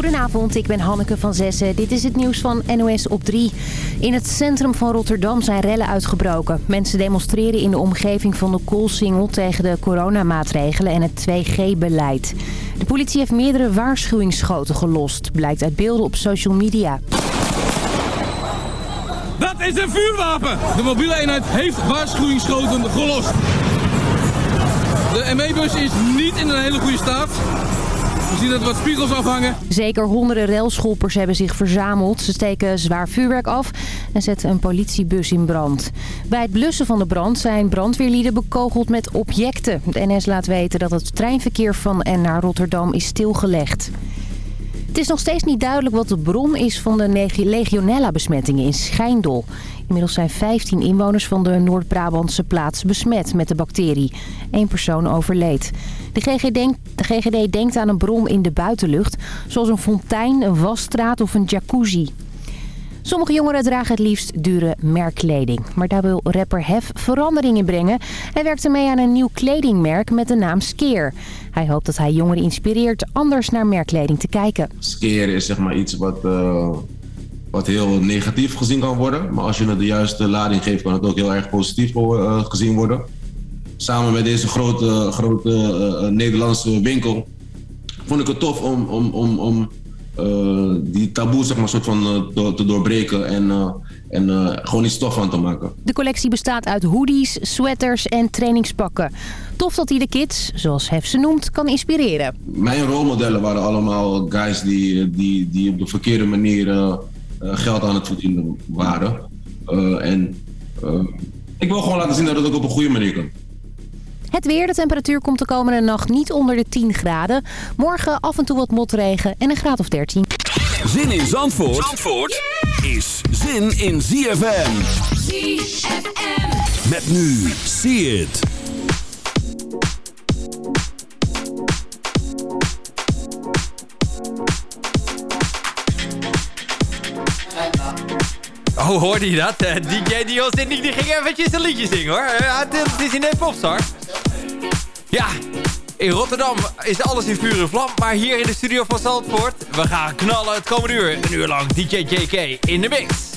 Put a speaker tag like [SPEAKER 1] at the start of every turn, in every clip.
[SPEAKER 1] Goedenavond, ik ben Hanneke van Zessen. Dit is het nieuws van NOS op 3. In het centrum van Rotterdam zijn rellen uitgebroken. Mensen demonstreren in de omgeving van de Koolsingel tegen de coronamaatregelen en het 2G-beleid. De politie heeft meerdere waarschuwingsschoten gelost, blijkt uit beelden op social media.
[SPEAKER 2] Dat is een vuurwapen! De mobiele eenheid heeft waarschuwingsschoten gelost. De ME-bus is niet in een hele goede staat. We zien dat er wat spiegels afhangen.
[SPEAKER 1] Zeker honderden railschoppers hebben zich verzameld. Ze steken zwaar vuurwerk af en zetten een politiebus in brand. Bij het blussen van de brand zijn brandweerlieden bekogeld met objecten. De NS laat weten dat het treinverkeer van en naar Rotterdam is stilgelegd. Het is nog steeds niet duidelijk wat de bron is van de legionella-besmettingen in Schijndel. Inmiddels zijn 15 inwoners van de Noord-Brabantse plaats besmet met de bacterie. Eén persoon overleed. De GGD, denkt, de GGD denkt aan een bron in de buitenlucht, zoals een fontein, een wasstraat of een jacuzzi. Sommige jongeren dragen het liefst dure merkkleding. Maar daar wil rapper Hef verandering in brengen. Hij werkte mee aan een nieuw kledingmerk met de naam Skeer. Hij hoopt dat hij jongeren inspireert anders naar merkkleding te kijken.
[SPEAKER 3] Skeer is zeg maar iets wat, uh, wat heel negatief gezien kan worden. Maar als je het de juiste lading geeft, kan het ook heel erg positief uh, gezien worden. Samen met deze grote, grote uh, Nederlandse winkel vond ik het tof om, om, om, om uh, die taboe zeg maar, soort van, uh, te doorbreken en, uh, en gewoon iets tof van te maken.
[SPEAKER 1] De collectie bestaat uit hoodies, sweaters en trainingspakken. Tof dat hij de kids, zoals Hef ze noemt, kan inspireren.
[SPEAKER 3] Mijn rolmodellen waren allemaal guys die, die, die op de verkeerde manier geld aan het verdienen waren. en ik wil gewoon laten zien dat het ook op een goede manier kan.
[SPEAKER 1] Het weer, de temperatuur komt de komende nacht niet onder de 10 graden. Morgen af en toe wat motregen en een graad of 13.
[SPEAKER 4] Zin in Zandvoort, Zandvoort is zin in ZFM.
[SPEAKER 5] ZFM.
[SPEAKER 4] Met nu, see it.
[SPEAKER 6] Oh, hoorde je dat? Uh, DJ Dios die, die ging eventjes een liedje zingen hoor. Uh, het is in de popstar. Ja, in Rotterdam is alles in vuur en vlam. Maar hier in de studio van Zandvoort, we gaan knallen het komende uur. Een uur lang DJ JK in de mix.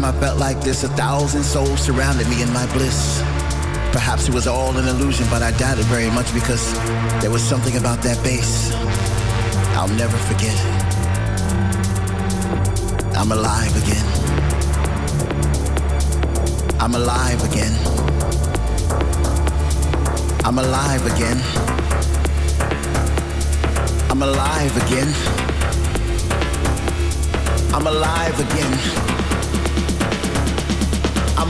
[SPEAKER 5] time I
[SPEAKER 7] felt like this, a thousand souls surrounded me in my bliss. Perhaps it was all an illusion, but I doubted very much because there was something about that bass I'll never forget. I'm alive again. I'm alive again. I'm alive again. I'm alive again. I'm alive again.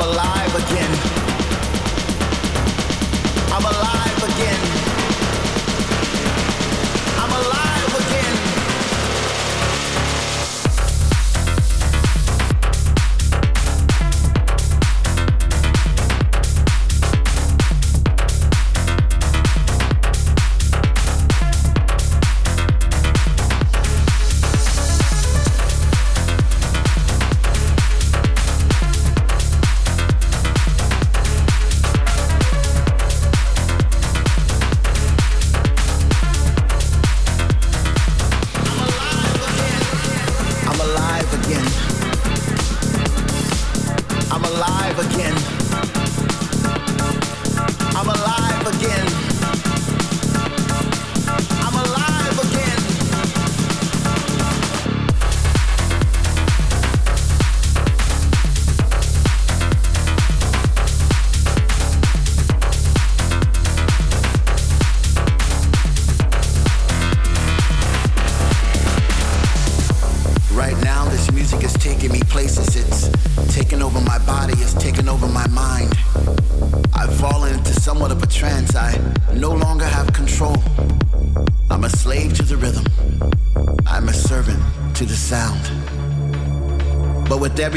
[SPEAKER 7] I'm alive again. I'm alive again.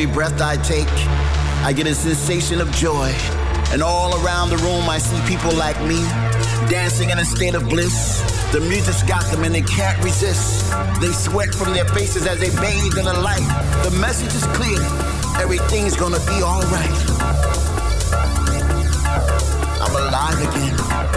[SPEAKER 7] every breath I take, I get a sensation of joy. And all around the room, I see people like me dancing in a state of bliss. The music's got them and they can't resist. They sweat from their faces as they bathe in the light. The message is clear everything's gonna be alright. I'm alive again.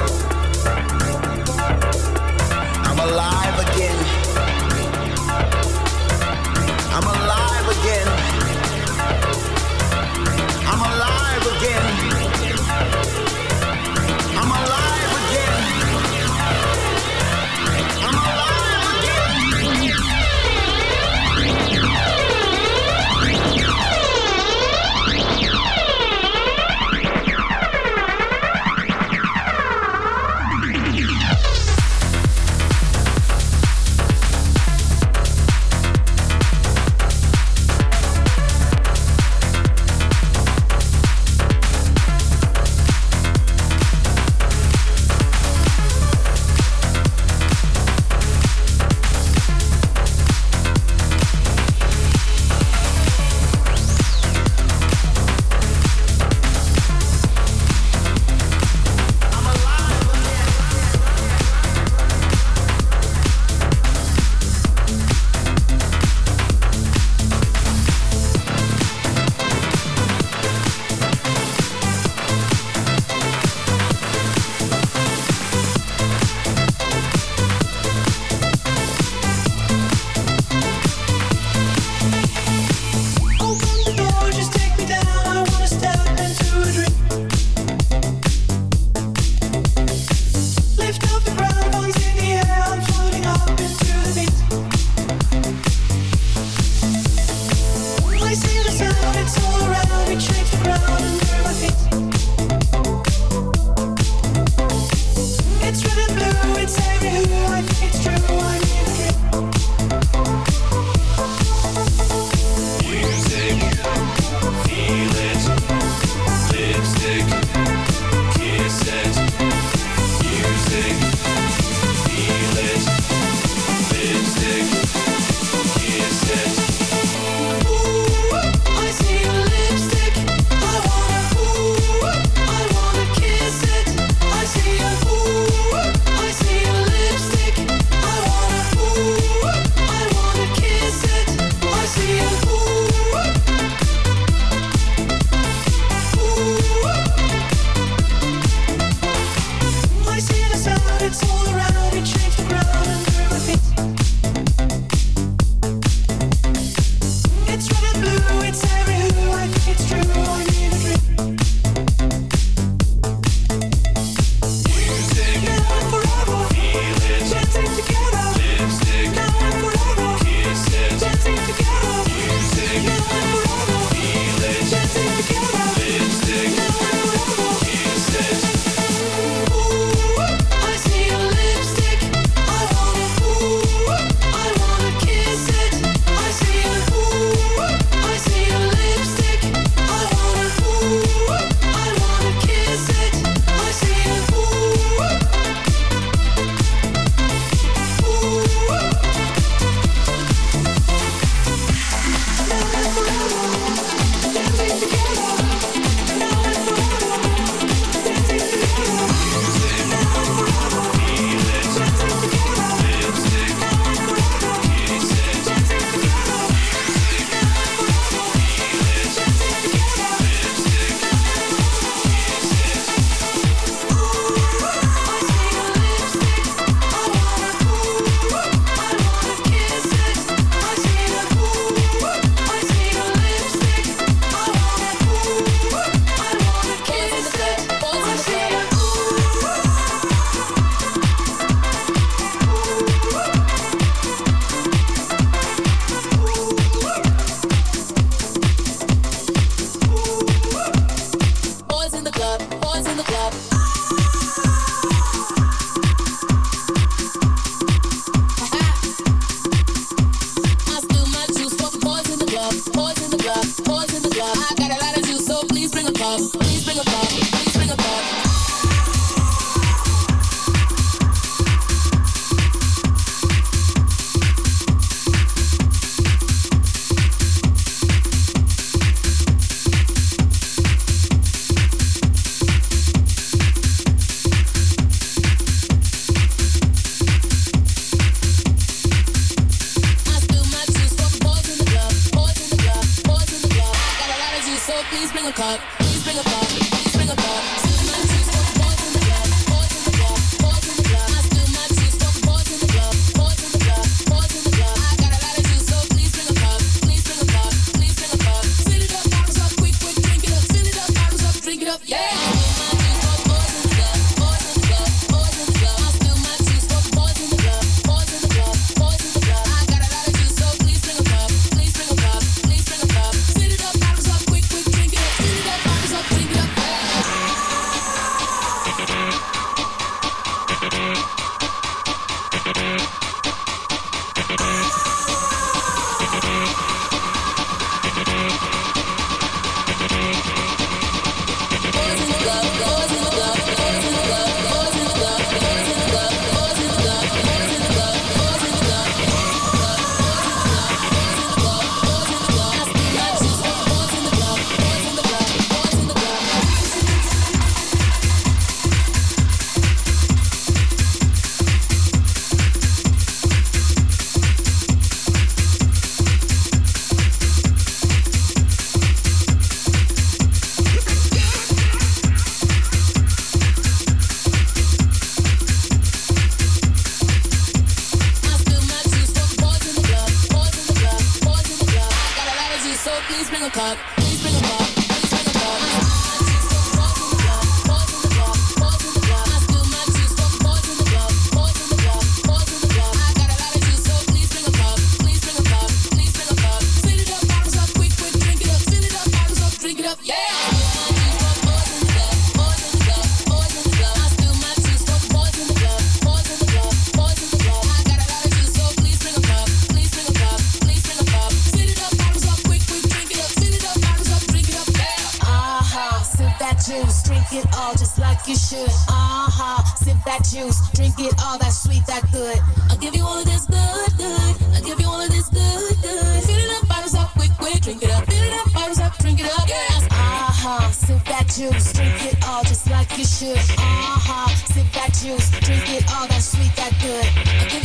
[SPEAKER 8] like you should. Uh huh. Sip that juice, drink it all that sweet, that good.
[SPEAKER 5] I'll give you all of this good, good. I'll give you all of this good, good. Fill it up, bottles up, quick, quick, drink it up. Fill it up, bottles up, drink it up. Yes.
[SPEAKER 8] Uh huh. Sip that juice, drink it all just like you should. Uh huh. Sip that juice, drink it all that sweet, that good.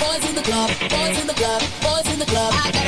[SPEAKER 5] boys in the club, boys in the club, boys in the club.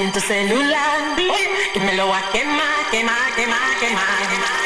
[SPEAKER 9] En tu celular. Que me lo va a quemar, quemar, quemar, quemar, quemar, quemar.